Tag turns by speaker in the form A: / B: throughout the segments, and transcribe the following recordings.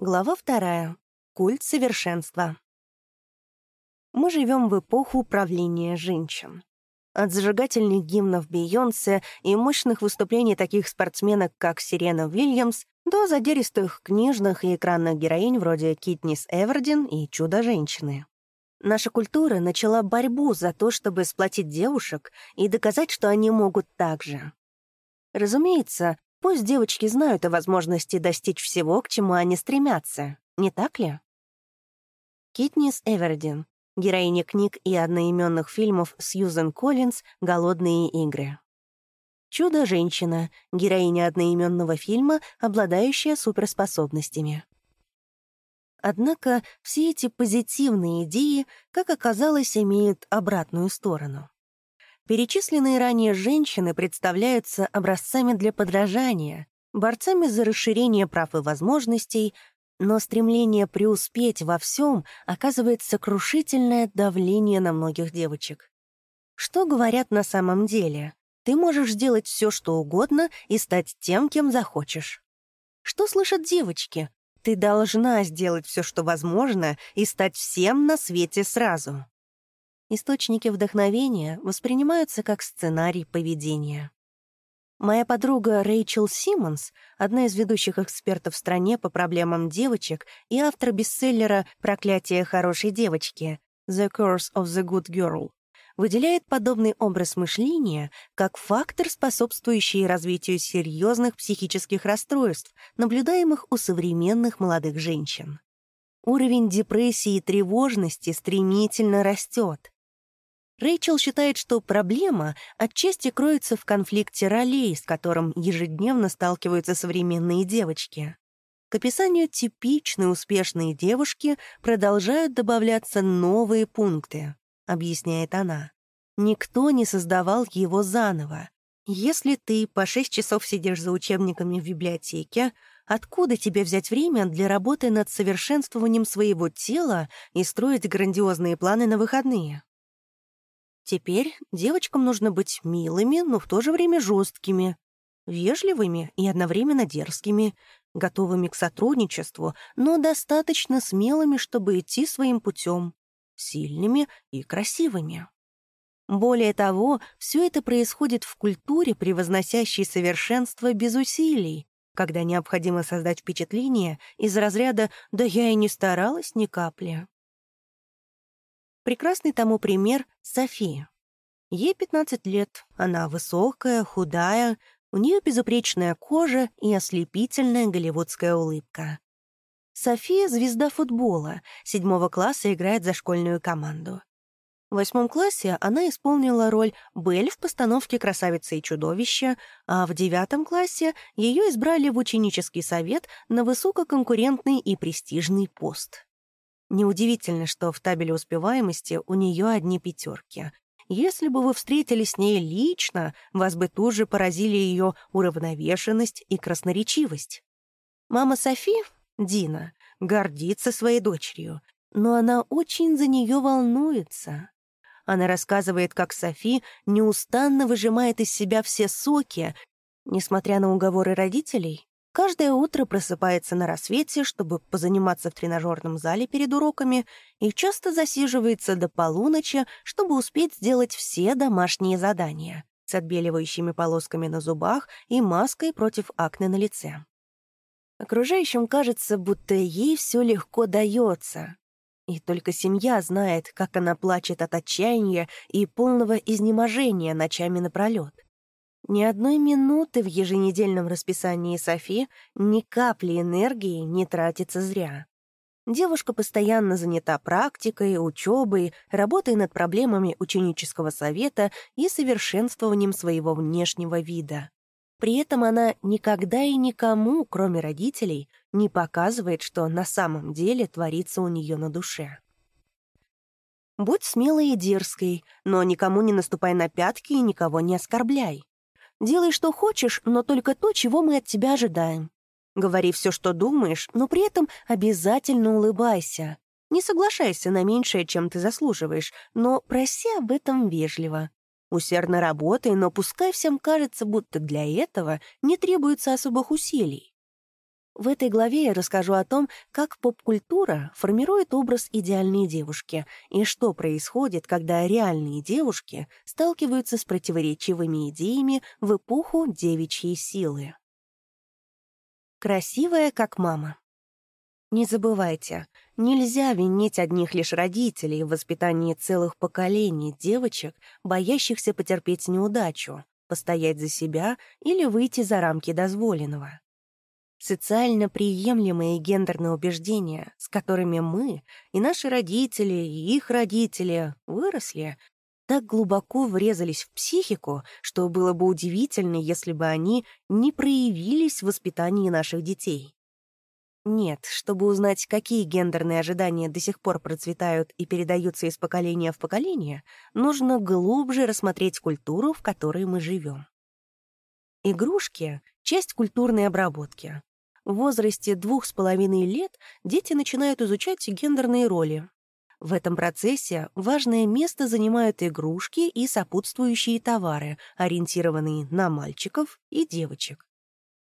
A: Глава вторая. Культ совершенства. Мы живем в эпоху правления женщин. От зажигательных гимнов Бейонсе и мощных выступлений таких спортсменок, как Сирена Уильямс, до задиристых книжных и экранных героинь вроде Китнис Эвердин и Чудо-женщины. Наша культура начала борьбу за то, чтобы сплотить девушек и доказать, что они могут так же. Разумеется, Пусть девочки знают о возможности достичь всего, к чему они стремятся, не так ли? Китнис Эвердин, героиня книг и одноименных фильмов Сьюзен Коллинз «Голодные игры». Чудо-женщина, героиня одноименного фильма, обладающая суперспособностями. Однако все эти позитивные идеи, как оказалось, имеют обратную сторону. Перечисленные ранее женщины представляются образцами для подражания, борцами за расширение прав и возможностей, но стремление преуспеть во всем оказывает сокрушительное давление на многих девочек. Что говорят на самом деле? Ты можешь сделать все, что угодно и стать тем, кем захочешь. Что слышат девочки? Ты должна сделать все, что возможно, и стать всем на свете сразу. Источники вдохновения воспринимаются как сценарий поведения. Моя подруга Рэйчел Симмонс, одна из ведущих экспертов в стране по проблемам девочек и автор бестселлера «Проклятие хорошей девочки» «The Curse of the Good Girl», выделяет подобный образ мышления как фактор, способствующий развитию серьезных психических расстройств, наблюдаемых у современных молодых женщин. Уровень депрессии и тревожности стремительно растет. Рэйчел считает, что проблема отчасти кроется в конфликте ролей, с которым ежедневно сталкиваются современные девочки. К описанию типичной успешной девушки продолжают добавляться новые пункты, объясняет она. Никто не создавал его заново. Если ты по шесть часов сидишь за учебниками в библиотеке, откуда тебе взять время для работы над совершенствованием своего тела и строить грандиозные планы на выходные? Теперь девочкам нужно быть милыми, но в то же время жесткими, вежливыми и одновременно дерзкими, готовыми к сотрудничеству, но достаточно смелыми, чтобы идти своим путем, сильными и красивыми. Более того, все это происходит в культуре, превозносящей совершенство без усилий, когда необходимо создать впечатление из разряда «да я и не старалась ни капли». Прекрасный тому пример — София. Ей 15 лет, она высокая, худая, у нее безупречная кожа и ослепительная голливудская улыбка. София — звезда футбола, седьмого класса играет за школьную команду. В восьмом классе она исполнила роль Белль в постановке «Красавица и чудовище», а в девятом классе ее избрали в ученический совет на высококонкурентный и престижный пост. Неудивительно, что в табеле успеваемости у нее одни пятерки. Если бы вы встретились с ней лично, вас бы тут же поразили ее уравновешенность и красноречивость. Мама Софи, Дина, гордится своей дочерью, но она очень за нее волнуется. Она рассказывает, как Софи неустанно выжимает из себя все соки, несмотря на уговоры родителей, Каждое утро просыпается на рассвете, чтобы позаниматься в тренажерном зале перед уроками, и часто засиживается до полуночи, чтобы успеть сделать все домашние задания с отбеливающими полосками на зубах и маской против акне на лице. Окружающим кажется, будто ей все легко дается. И только семья знает, как она плачет от отчаяния и полного изнеможения ночами напролет. Ни одной минуты в еженедельном расписании Софи, ни капли энергии не тратится зря. Девушка постоянно занята практикой, учебой, работой над проблемами ученического совета и совершенствованием своего внешнего вида. При этом она никогда и никому, кроме родителей, не показывает, что на самом деле творится у нее на душе. Будь смелой и дерзкой, но никому не наступай на пятки и никого не оскорбляй. Делай, что хочешь, но только то, чего мы от тебя ожидаем. Говори все, что думаешь, но при этом обязательно улыбайся. Не соглашайся на меньшее, чем ты заслуживаешь, но проси об этом вежливо. Усердно работай, но пускай всем кажется, будто для этого не требуется особых усилий. В этой главе я расскажу о том, как поп-культура формирует образ идеальной девушки и что происходит, когда реальные девушки сталкиваются с противоречивыми идеями в эпоху девичьей силы. Красивая, как мама. Не забывайте, нельзя винить одних лишь родителей в воспитании целых поколений девочек, боящихся потерпеть неудачу, постоять за себя или выйти за рамки дозволенного. Социально приемлемые гендерные убеждения, с которыми мы и наши родители, и их родители выросли, так глубоко врезались в психику, что было бы удивительно, если бы они не проявились в воспитании наших детей. Нет, чтобы узнать, какие гендерные ожидания до сих пор процветают и передаются из поколения в поколение, нужно глубже рассмотреть культуру, в которой мы живем. Игрушки — часть культурной обработки. В возрасте двух с половиной лет дети начинают изучать гендерные роли. В этом процессе важное место занимают игрушки и сопутствующие товары, ориентированные на мальчиков и девочек.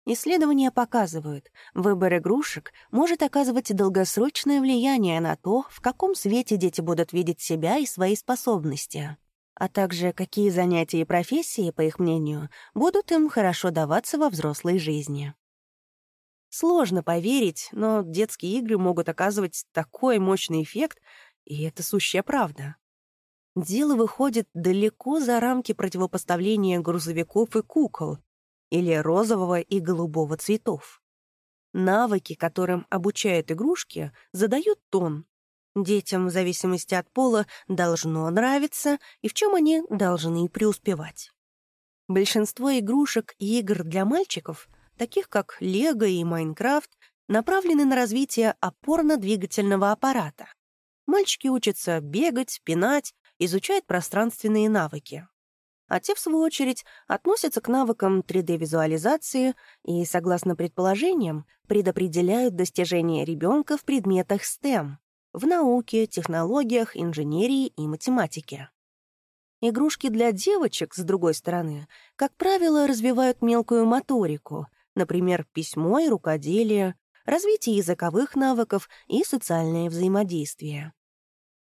A: Исследования показывают, выбор игрушек может оказывать долгосрочное влияние на то, в каком свете дети будут видеть себя и свои способности, а также какие занятия и профессии, по их мнению, будут им хорошо даваться во взрослой жизни. Сложно поверить, но детские игры могут оказывать такой мощный эффект, и это сущая правда. Дело выходит далеко за рамки противопоставления грузовиков и кукол или розового и голубого цветов. Навыки, которым обучают игрушки, задают тон. Детям, в зависимости от пола, должно нравиться, и в чем они должны преуспевать. Большинство игрушек и игр для мальчиков — таких как Лего и Майнкрафт, направлены на развитие опорно-двигательного аппарата. Мальчики учатся бегать, пинать, изучают пространственные навыки. А те, в свою очередь, относятся к навыкам 3D-визуализации и, согласно предположениям, предопределяют достижения ребенка в предметах STEM — в науке, технологиях, инженерии и математике. Игрушки для девочек, с другой стороны, как правило, развивают мелкую моторику, например, письмо и рукоделие, развитие языковых навыков и социальное взаимодействие.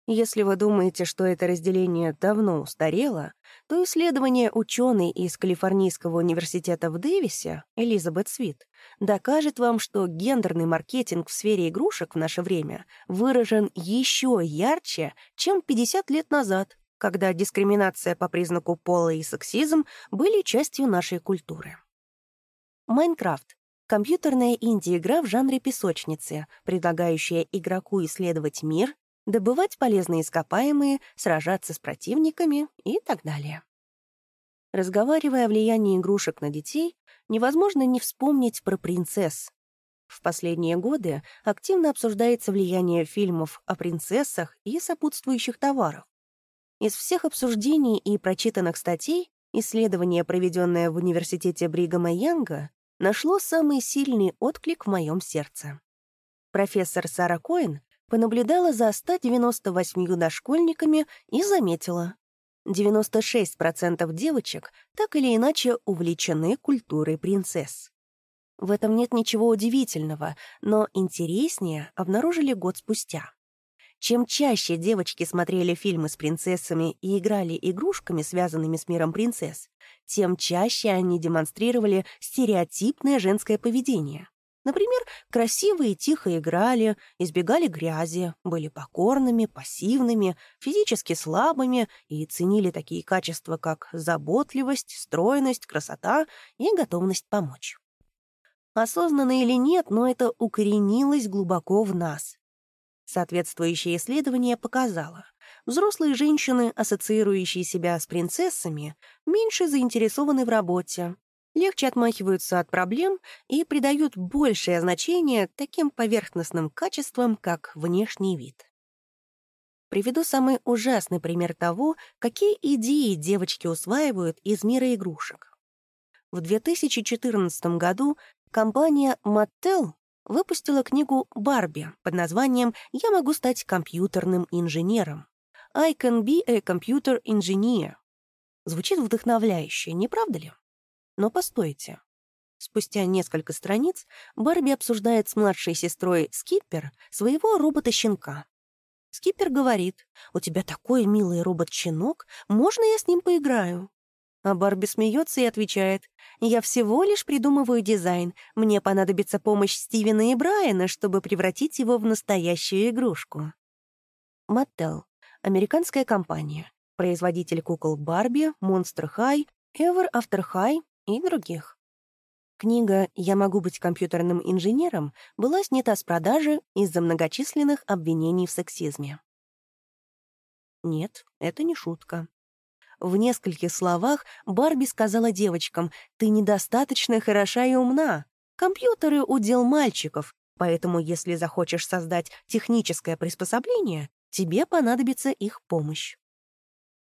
A: Если вы думаете, что это разделение давно устарело, то исследование ученой из Калифорнийского университета в Дэвисе, Элизабет Свит, докажет вам, что гендерный маркетинг в сфере игрушек в наше время выражен еще ярче, чем 50 лет назад, когда дискриминация по признаку пола и сексизм были частью нашей культуры. Майнкрафт — компьютерная инди-игра в жанре песочницы, предлагающая игроку исследовать мир, добывать полезные ископаемые, сражаться с противниками и так далее. Разговаривая о влиянии игрушек на детей, невозможно не вспомнить про принцесс. В последние годы активно обсуждается влияние фильмов о принцессах и сопутствующих товаров. Из всех обсуждений и прочитанных статей исследование, проведенное в университете Бригама Янга, нашло самый сильный отклик в моем сердце. Профессор Сара Коэн понаблюдала за 198 дошкольниками и заметила, 96% девочек так или иначе увлечены культурой принцесс. В этом нет ничего удивительного, но интереснее обнаружили год спустя. Чем чаще девочки смотрели фильмы с принцессами и играли игрушками, связанными с миром принцесс, тем чаще они демонстрировали стереотипное женское поведение. Например, красиво и тихо играли, избегали грязи, были покорными, пассивными, физически слабыми и ценили такие качества, как заботливость, стройность, красота и готовность помочь. Осознанно или нет, но это укоренилось глубоко в нас, Соответствующее исследование показало, взрослые женщины, ассоциирующие себя с принцессами, меньше заинтересованы в работе, легче отмахиваются от проблем и придают большее значение таким поверхностным качествам, как внешний вид. Приведу самый ужасный пример того, какие идеи девочки усваивают из мира игрушек. В 2014 году компания Mattel выпустила книгу «Барби» под названием «Я могу стать компьютерным инженером». «I can be a computer engineer». Звучит вдохновляюще, не правда ли? Но постойте. Спустя несколько страниц Барби обсуждает с младшей сестрой Скиппер своего робота-щенка. Скиппер говорит, «У тебя такой милый робот-щенок, можно я с ним поиграю?» А Барби смеется и отвечает, «Я всего лишь придумываю дизайн. Мне понадобится помощь Стивена и Брайана, чтобы превратить его в настоящую игрушку». Маттел — американская компания, производитель кукол Барби, Monster High, Ever After High и других. Книга «Я могу быть компьютерным инженером» была снята с продажи из-за многочисленных обвинений в сексизме. Нет, это не шутка. В нескольких словах Барби сказала девочкам, «Ты недостаточно хороша и умна. Компьютеры — удел мальчиков, поэтому если захочешь создать техническое приспособление, тебе понадобится их помощь».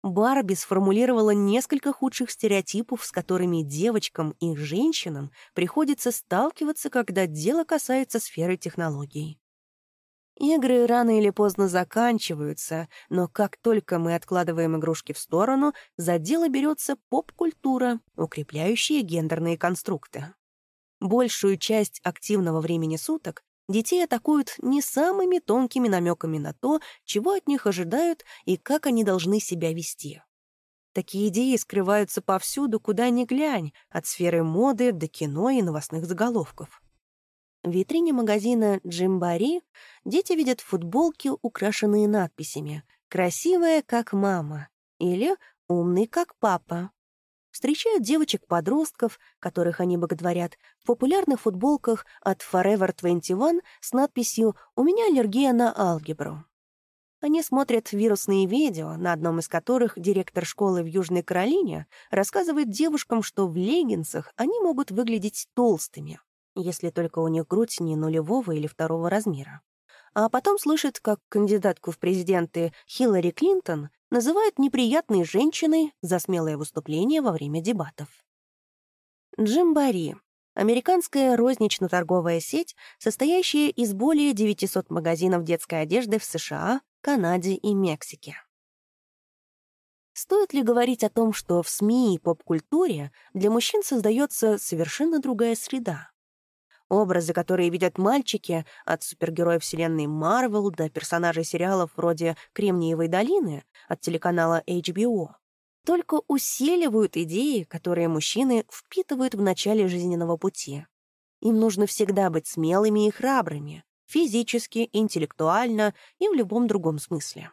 A: Барби сформулировала несколько худших стереотипов, с которыми девочкам и женщинам приходится сталкиваться, когда дело касается сферы технологий. Игры рано или поздно заканчиваются, но как только мы откладываем игрушки в сторону, за дело берется поп-культура, укрепляющая гендерные конструкты. Большую часть активного времени суток Детей атакуют не самыми тонкими намеками на то, чего от них ожидают и как они должны себя вести. Такие идеи скрываются повсюду, куда ни глянь, от сферы моды до кино и новостных заголовков. В витрине магазина «Джимбари» дети видят футболки, украшенные надписями «Красивая, как мама» или «Умный, как папа» встречают девочек-подростков, которых они боготворят, в популярных футболках от Forever 21 с надписью «У меня аллергия на алгебру». Они смотрят вирусные видео, на одном из которых директор школы в Южной Каролине рассказывает девушкам, что в леггинсах они могут выглядеть толстыми, если только у них грудь не нулевого или второго размера. А потом слышит, как кандидатку в президенты Хиллари Клинтон называют неприятной женщиной за смелое выступление во время дебатов. Джимбари — американская рознично-торговая сеть, состоящая из более 900 магазинов детской одежды в США, Канаде и Мексике. Стоит ли говорить о том, что в СМИ и поп-культуре для мужчин создается совершенно другая среда? Образы, которые видят мальчики, от супергероев вселенной Марвел до персонажей сериалов вроде «Кремниевой долины» от телеканала HBO, только усиливают идеи, которые мужчины впитывают в начале жизненного пути. Им нужно всегда быть смелыми и храбрыми, физически, интеллектуально и в любом другом смысле.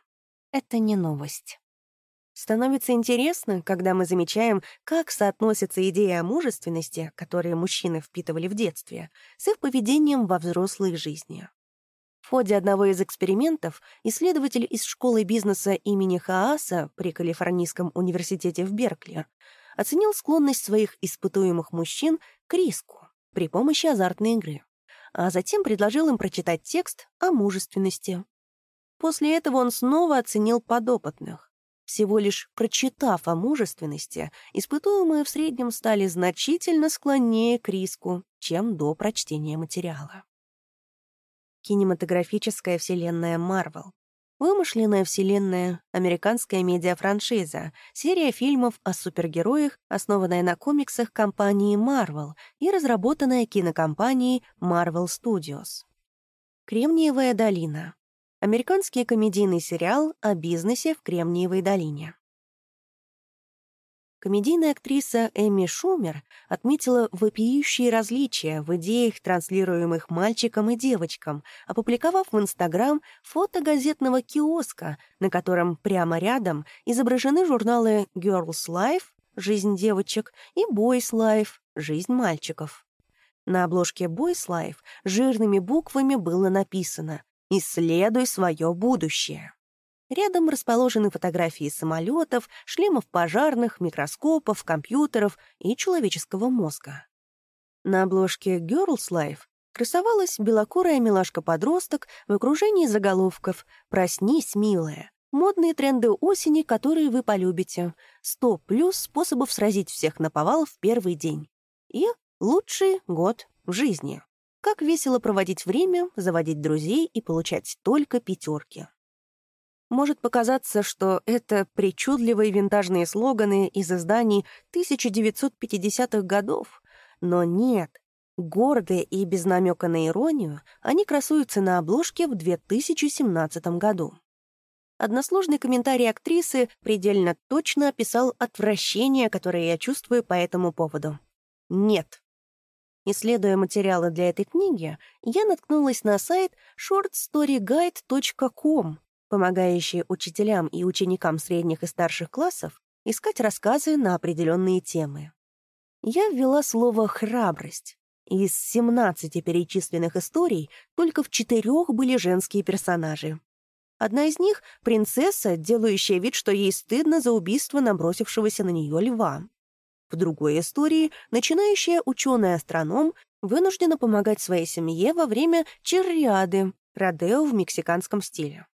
A: Это не новость. Становится интересно, когда мы замечаем, как соотносятся идеи о мужественности, которые мужчины впитывали в детстве, с их поведением во взрослой жизни. В ходе одного из экспериментов исследователь из школы бизнеса имени Хааса при Калифорнийском университете в Беркли оценил склонность своих испытуемых мужчин к риску при помощи азартной игры, а затем предложил им прочитать текст о мужественности. После этого он снова оценил подопытных. Всего лишь прочитав о мужественности, испытуемые в среднем стали значительно склоннее к риску, чем до прочтения материала. Кинематографическая вселенная Марвел. Вымышленная вселенная, американская медиафраншиза, серия фильмов о супергероях, основанная на комиксах компании Marvel и разработанная кинокомпанией Marvel Studios. Кремниевая долина. Американский комедийный сериал о бизнесе в Кремниевой долине. Комедийная актриса Эми Шумер отметила вопиющие различия в идеях, транслируемых мальчикам и девочкам, опубликовав в Инстаграм фото газетного киоска, на котором прямо рядом изображены журналы Girls Life — «Жизнь девочек» и Boys Life — «Жизнь мальчиков». На обложке Boys Life жирными буквами было написано Исследуй свое будущее. Рядом расположены фотографии самолетов, шлемов пожарных, микроскопов, компьютеров и человеческого мозга. На обложке Girls Life красовалась белокурая милашка-подросток в окружении заголовков «Проснись, милая», модные тренды осени, которые вы полюбите, 100 плюс способов сразить всех на повал в первый день и лучший год в жизни. Как весело проводить время, заводить друзей и получать только пятерки. Может показаться, что это причудливые винтажные слоганы из изданий 1950-х годов, Но нет, гордые и без намека на иронию, они красуются на обложке в 2017 году. Односложный комментарий актрисы предельно точно описал отвращение, которое я чувствую по этому поводу. Нет. Исследуя материалы для этой книги, я наткнулась на сайт shortstoryguide.com, помогающий учителям и ученикам средних и старших классов искать рассказы на определенные темы. Я ввела слово «храбрость». Из 17 перечисленных историй только в четырех были женские персонажи. Одна из них — принцесса, делающая вид, что ей стыдно за убийство набросившегося на нее льва. В другой истории начинающая ученый-астроном вынуждена помогать своей семье во время черриады, родео в мексиканском стиле.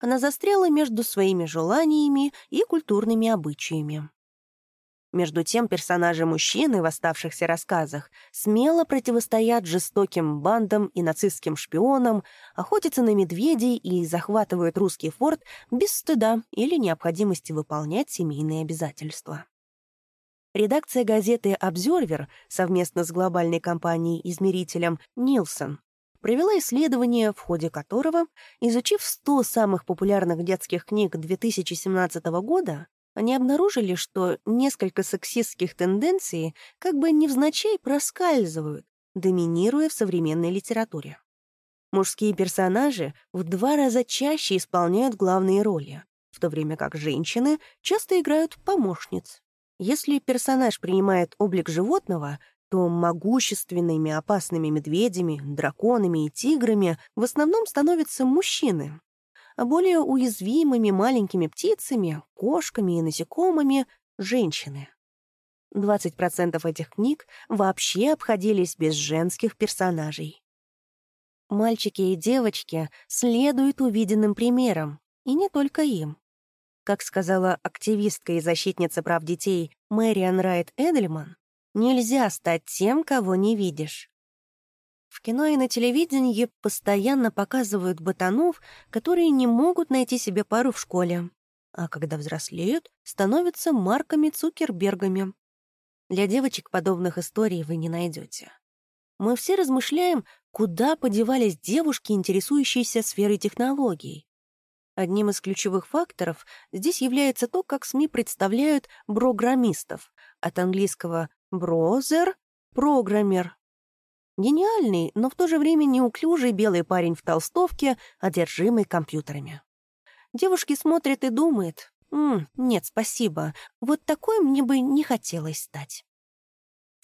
A: Она застряла между своими желаниями и культурными обычаями. Между тем персонажи мужчины в оставшихся рассказах смело противостоят жестоким бандам и нацистским шпионам, охотятся на медведей и захватывают русский форт без стыда или необходимости выполнять семейные обязательства. Редакция газеты «Обзервер» совместно с глобальной компанией-измерителем «Нилсон» провела исследование, в ходе которого, изучив 100 самых популярных детских книг 2017 года, они обнаружили, что несколько сексистских тенденций как бы невзначай проскальзывают, доминируя в современной литературе. Мужские персонажи в два раза чаще исполняют главные роли, в то время как женщины часто играют помощниц. Если персонаж принимает облик животного, то могущественными опасными медведями, драконами и тиграми в основном становятся мужчины, а более уязвимыми маленькими птицами, кошками и насекомыми — женщины. 20% этих книг вообще обходились без женских персонажей. Мальчики и девочки следуют увиденным примерам, и не только им. Как сказала активистка и защитница прав детей Мэриан Райт Эдельман, нельзя стать тем, кого не видишь. В кино и на телевидении постоянно показывают ботанов, которые не могут найти себе пару в школе. А когда взрослеют, становятся Марками Цукербергами. Для девочек подобных историй вы не найдете. Мы все размышляем, куда подевались девушки, интересующиеся сферой технологий. Одним из ключевых факторов здесь является то, как СМИ представляют программистов, от английского «брозер» — «программер», Гениальный, но в то же время неуклюжий белый парень в толстовке, одержимый компьютерами. Девушки смотрят и думают, «М, «Нет, спасибо, вот такой мне бы не хотелось стать».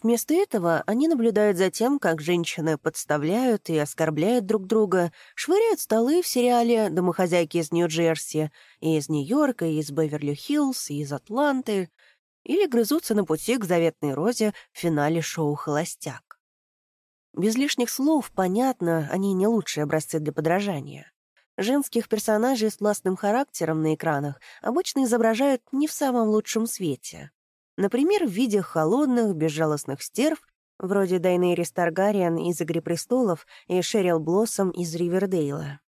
A: Вместо этого они наблюдают за тем, как женщины подставляют и оскорбляют друг друга, швыряют столы в сериале «Домохозяйки из Нью-Джерси», и из Нью-Йорка, и из Беверли-Хиллз, и из Атланты, или грызутся на пути к заветной розе в финале шоу «Холостяк». Без лишних слов, понятно, они не лучшие образцы для подражания. Женских персонажей с властным характером на экранах обычно изображают не в самом лучшем свете. Например, в виде холодных, безжалостных стерв, вроде Дайнерис Таргариен из «Игры престолов» и Шерил Блоссом из «Ривердейла».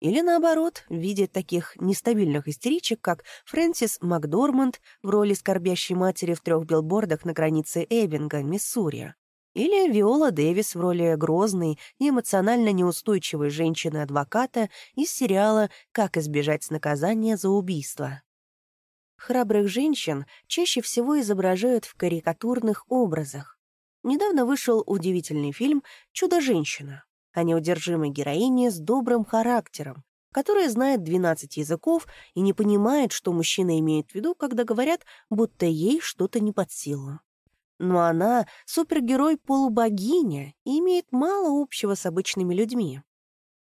A: Или наоборот, в виде таких нестабильных истеричек, как Фрэнсис Макдорманд в роли скорбящей матери в трех билбордах на границе Эббинга, Миссури, или Виола Дэвис в роли грозной и эмоционально неустойчивой женщины-адвоката из сериала «Как избежать наказания за убийство». Храбрых женщин чаще всего изображают в карикатурных образах. Недавно вышел удивительный фильм «Чудо-женщина» о неудержимой героине с добрым характером, которая знает 12 языков и не понимает, что мужчина имеет в виду, когда говорят, будто ей что-то не под силу. Но она — супергерой-полубогиня и имеет мало общего с обычными людьми.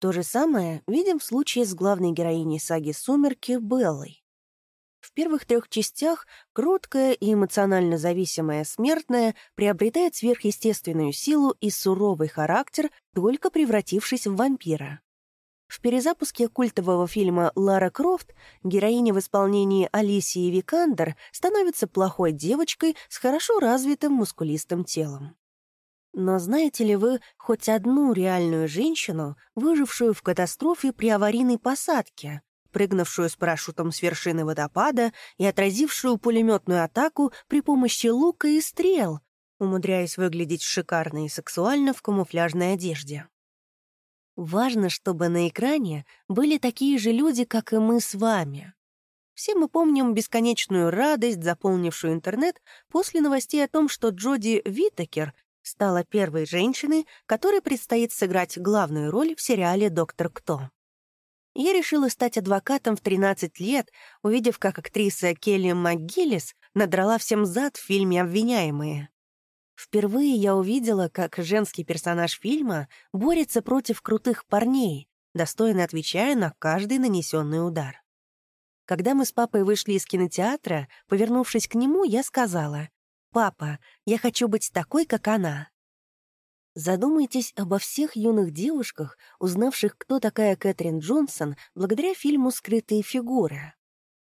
A: То же самое видим в случае с главной героиней саги «Сумерки» Беллой. В первых трех частях кроткая и эмоционально зависимая смертная приобретает сверхъестественную силу и суровый характер, только превратившись в вампира. В перезапуске культового фильма «Лара Крофт» героиня в исполнении Алисии Викандер становится плохой девочкой с хорошо развитым мускулистым телом. Но знаете ли вы хоть одну реальную женщину, выжившую в катастрофе при аварийной посадке, прыгнувшую с парашютом с вершины водопада и отразившую пулеметную атаку при помощи лука и стрел, умудряясь выглядеть шикарно и сексуально в камуфляжной одежде. Важно, чтобы на экране были такие же люди, как и мы с вами. Все мы помним бесконечную радость, заполнившую интернет после новостей о том, что Джоди Витакер стала первой женщиной, которой предстоит сыграть главную роль в сериале «Доктор Кто». Я решила стать адвокатом в 13 лет, увидев, как актриса Келли МcГиллис надрала всем зад в фильме «Обвиняемые». Впервые я увидела, как женский персонаж фильма борется против крутых парней, достойно отвечая на каждый нанесенный удар. Когда мы с папой вышли из кинотеатра, повернувшись к нему, я сказала, «Папа, я хочу быть такой, как она». Задумайтесь обо всех юных девушках, узнавших, кто такая Кэтрин Джонсон, благодаря фильму «Скрытые фигуры».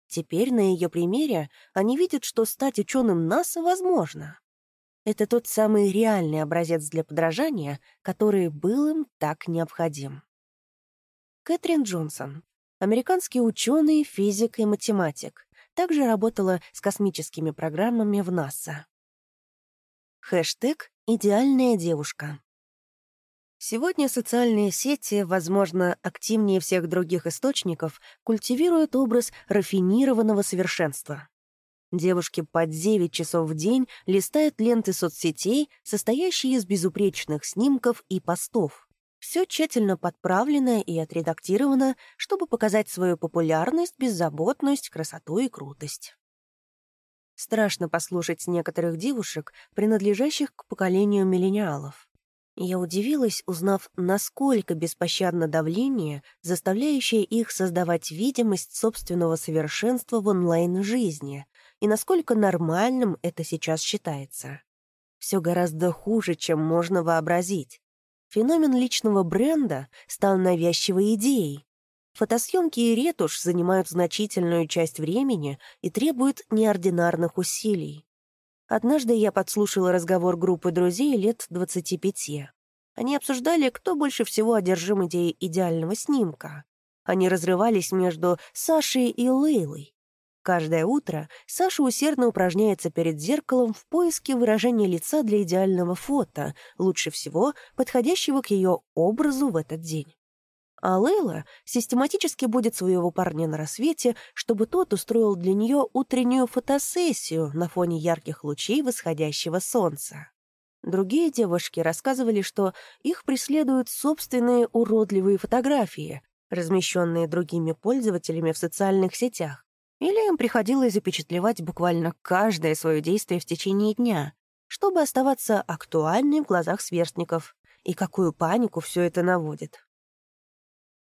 A: Теперь на ее примере они видят, что стать ученым НАСА возможно. Это тот самый реальный образец для подражания, который был им так необходим. Кэтрин Джонсон. Американский ученый, физик и математик. Также работала с космическими программами в НАСА. Хэштег «Идеальная девушка». Сегодня социальные сети, возможно, активнее всех других источников, культивируют образ рафинированного совершенства. Девушки по 9 часов в день листают ленты соцсетей, состоящие из безупречных снимков и постов. Все тщательно подправлено и отредактировано, чтобы показать свою популярность, беззаботность, красоту и крутость. Страшно послушать некоторых девушек, принадлежащих к поколению миллениалов. Я удивилась, узнав, насколько беспощадно давление, заставляющее их создавать видимость собственного совершенства в онлайн-жизни, и насколько нормальным это сейчас считается. Все гораздо хуже, чем можно вообразить. Феномен личного бренда стал навязчивой идеей, Фотосъемки и ретушь занимают значительную часть времени и требуют неординарных усилий. Однажды я подслушала разговор группы друзей лет 25. Они обсуждали, кто больше всего одержим идеей идеального снимка. Они разрывались между Сашей и Лейлой. Каждое утро Саша усердно упражняется перед зеркалом в поиске выражения лица для идеального фото, лучше всего подходящего к ее образу в этот день а Лейла систематически будет своего парня на рассвете, чтобы тот устроил для нее утреннюю фотосессию на фоне ярких лучей восходящего солнца. Другие девушки рассказывали, что их преследуют собственные уродливые фотографии, размещенные другими пользователями в социальных сетях, или им приходилось запечатлевать буквально каждое свое действие в течение дня, чтобы оставаться актуальной в глазах сверстников. И какую панику все это наводит.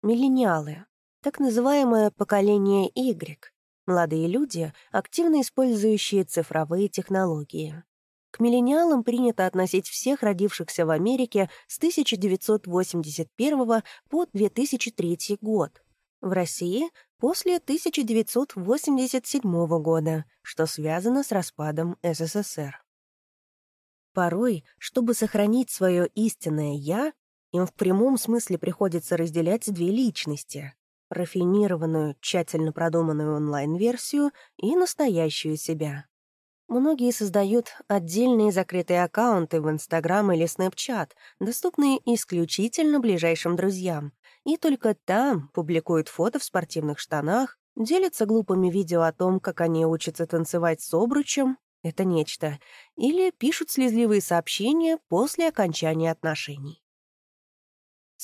A: Миллениалы. Так называемое поколение Y. Молодые люди, активно использующие цифровые технологии. К миллениалам принято относить всех родившихся в Америке с 1981 по 2003 год. В России — после 1987 года, что связано с распадом СССР. Порой, чтобы сохранить свое истинное «я», им в прямом смысле приходится разделять две личности — рафинированную, тщательно продуманную онлайн-версию и настоящую себя. Многие создают отдельные закрытые аккаунты в Инстаграм или Снэпчат, доступные исключительно ближайшим друзьям, и только там публикуют фото в спортивных штанах, делятся глупыми видео о том, как они учатся танцевать с обручем — это нечто, или пишут слезливые сообщения после окончания отношений.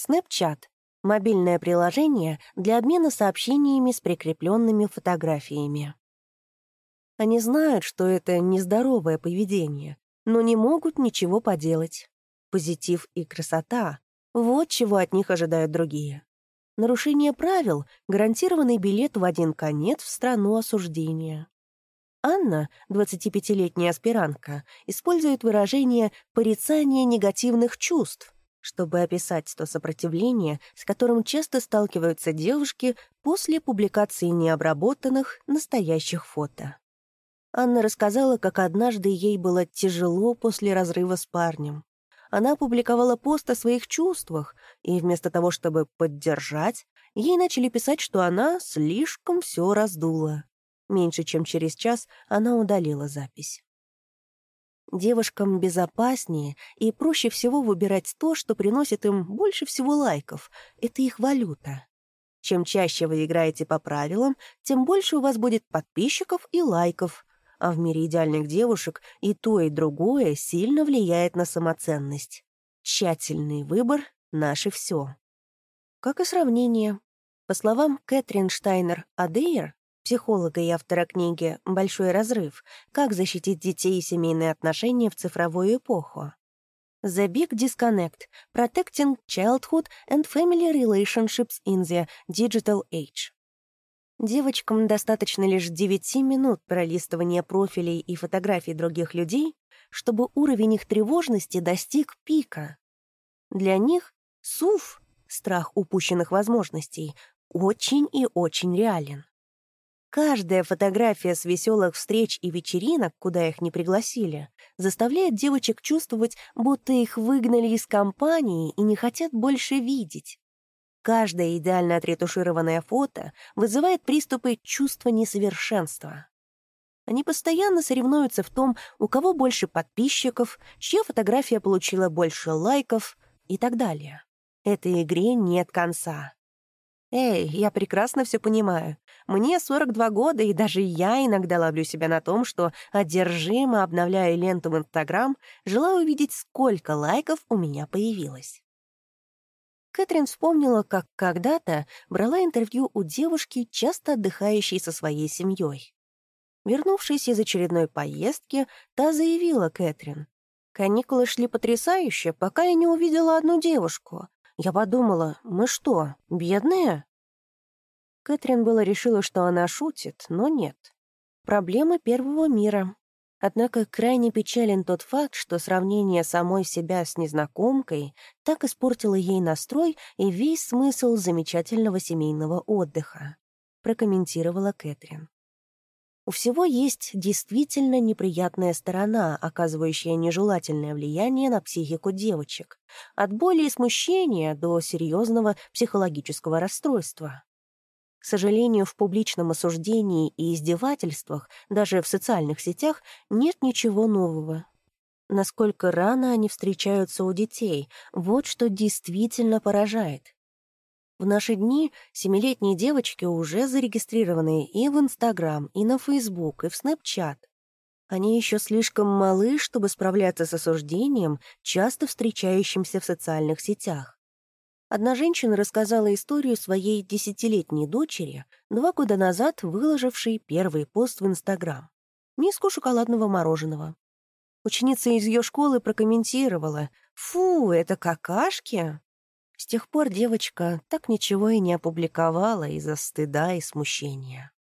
A: Snapchat — мобильное приложение для обмена сообщениями с прикрепленными фотографиями. Они знают, что это нездоровое поведение, но не могут ничего поделать. Позитив и красота — вот чего от них ожидают другие. Нарушение правил — гарантированный билет в один конец в страну осуждения. Анна, 25-летняя аспирантка, использует выражение «порицание негативных чувств», чтобы описать то сопротивление, с которым часто сталкиваются девушки после публикации необработанных настоящих фото. Анна рассказала, как однажды ей было тяжело после разрыва с парнем. Она опубликовала пост о своих чувствах, и вместо того, чтобы поддержать, ей начали писать, что она слишком все раздула. Меньше чем через час она удалила запись. Девушкам безопаснее и проще всего выбирать то, что приносит им больше всего лайков. Это их валюта. Чем чаще вы играете по правилам, тем больше у вас будет подписчиков и лайков. А в мире идеальных девушек и то, и другое сильно влияет на самоценность. Тщательный выбор — наше все. Как и сравнение. По словам Кэтрин Штайнер-Адейер, психолога и автора книги «Большой разрыв. Как защитить детей и семейные отношения в цифровую эпоху». The Big Disconnect – Protecting Childhood and Family Relationships in the Digital Age. Девочкам достаточно лишь 9 минут пролистывания профилей и фотографий других людей, чтобы уровень их тревожности достиг пика. Для них СУФ, страх упущенных возможностей, очень и очень реален. Каждая фотография с веселых встреч и вечеринок, куда их не пригласили, заставляет девочек чувствовать, будто их выгнали из компании и не хотят больше видеть. Каждое идеально отретушированное фото вызывает приступы чувства несовершенства. Они постоянно соревнуются в том, у кого больше подписчиков, чья фотография получила больше лайков и так далее. Этой игре нет конца. Эй, я прекрасно все понимаю. Мне 42 года, и даже я иногда ловлю себя на том, что, одержимо обновляя ленту в Инстаграм, желаю увидеть, сколько лайков у меня появилось. Кэтрин вспомнила, как когда-то брала интервью у девушки, часто отдыхающей со своей семьей. Вернувшись из очередной поездки, та заявила Кэтрин. «Каникулы шли потрясающе, пока я не увидела одну девушку. Я подумала, мы что, бедные? Кэтрин было решила, что она шутит, но нет. Проблемы первого мира. Однако крайне печален тот факт, что сравнение самой себя с незнакомкой так испортило ей настрой и весь смысл замечательного семейного отдыха, прокомментировала Кэтрин. У всего есть действительно неприятная сторона, оказывающая нежелательное влияние на психику девочек, от боли и смущения до серьезного психологического расстройства. К сожалению, в публичном осуждении и издевательствах, даже в социальных сетях, нет ничего нового. Насколько рано они встречаются у детей, вот что действительно поражает. В наши дни семилетние девочки уже зарегистрированы и в Инстаграм, и на Фейсбук, и в Снэпчат. Они еще слишком малы, чтобы справляться с осуждением, часто встречающимся в социальных сетях. Одна женщина рассказала историю своей десятилетней дочери, два года назад выложившей первый пост в Инстаграм. Миску шоколадного мороженого. Ученица из ее школы прокомментировала «Фу, это какашки!» С тех пор девочка так ничего и не опубликовала из-за стыда и смущения.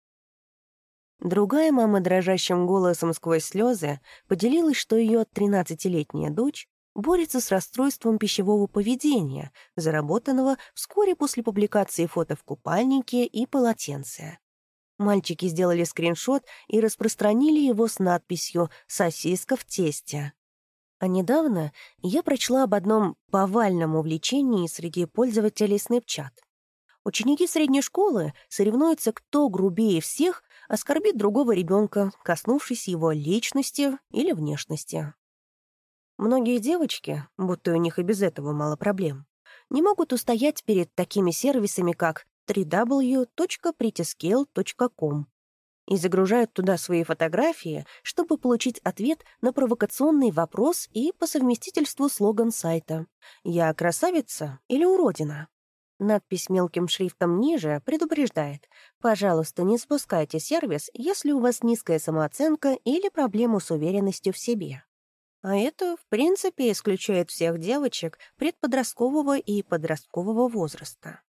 A: Другая мама дрожащим голосом сквозь слезы поделилась, что ее тринадцатилетняя дочь борется с расстройством пищевого поведения, заработанного вскоре после публикации фото в купальнике и полотенце. Мальчики сделали скриншот и распространили его с надписью «Сосиска в тесте». А недавно я прочла об одном повальном увлечении среди пользователей Snapchat. Ученики средней школы соревнуются, кто грубее всех оскорбит другого ребенка, коснувшись его личности или внешности. Многие девочки, будто у них и без этого мало проблем, не могут устоять перед такими сервисами, как www.prettyscale.com и загружают туда свои фотографии, чтобы получить ответ на провокационный вопрос и по совместительству слоган сайта «Я красавица или уродина?». Надпись мелким шрифтом ниже предупреждает «Пожалуйста, не спускайте сервис, если у вас низкая самооценка или проблемы с уверенностью в себе». А это, в принципе, исключает всех девочек предподросткового и подросткового возраста.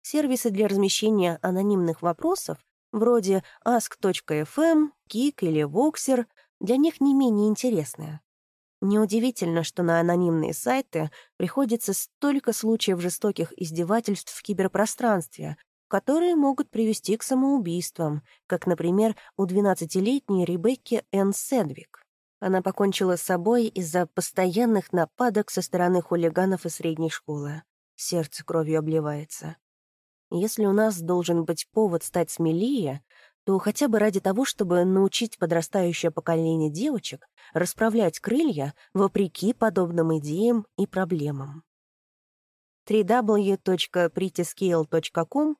A: Сервисы для размещения анонимных вопросов вроде ask.fm, Kik или Voxer, для них не менее интересные. Неудивительно, что на анонимные сайты приходится столько случаев жестоких издевательств в киберпространстве, которые могут привести к самоубийствам, как, например, у 12-летней Ребекки Энн Седвик. Она покончила с собой из-за постоянных нападок со стороны хулиганов из средней школы. Сердце кровью обливается. Если у нас должен быть повод стать смелее, то хотя бы ради того, чтобы научить подрастающее поколение девочек расправлять крылья вопреки подобным идеям и проблемам. www.prettyscale.com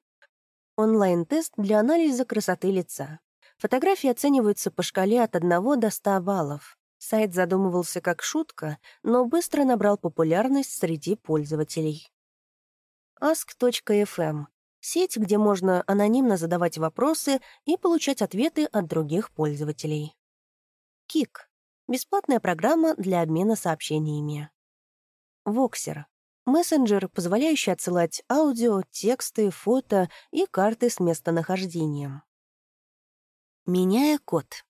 A: Онлайн-тест для анализа красоты лица. Фотографии оцениваются по шкале от 1 до 100 баллов. Сайт задумывался как шутка, но быстро набрал популярность среди пользователей. ask.fm — сеть, где можно анонимно задавать вопросы и получать ответы от других пользователей. Кик — бесплатная программа для обмена сообщениями. Воксер Мессенджер, позволяющий отсылать аудио, тексты, фото и карты с местонахождением. Меняя код.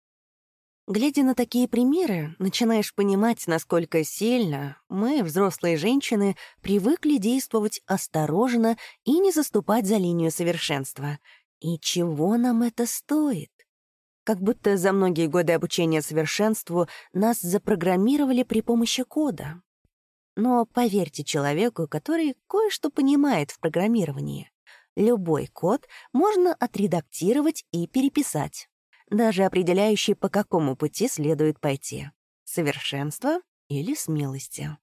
A: Глядя на такие примеры, начинаешь понимать, насколько сильно мы, взрослые женщины, привыкли действовать осторожно и не заступать за линию совершенства. И чего нам это стоит? Как будто за многие годы обучения совершенству нас запрограммировали при помощи кода. Но поверьте человеку, который кое-что понимает в программировании. Любой код можно отредактировать и переписать, даже определяющий, по какому пути следует пойти — совершенство или смелости.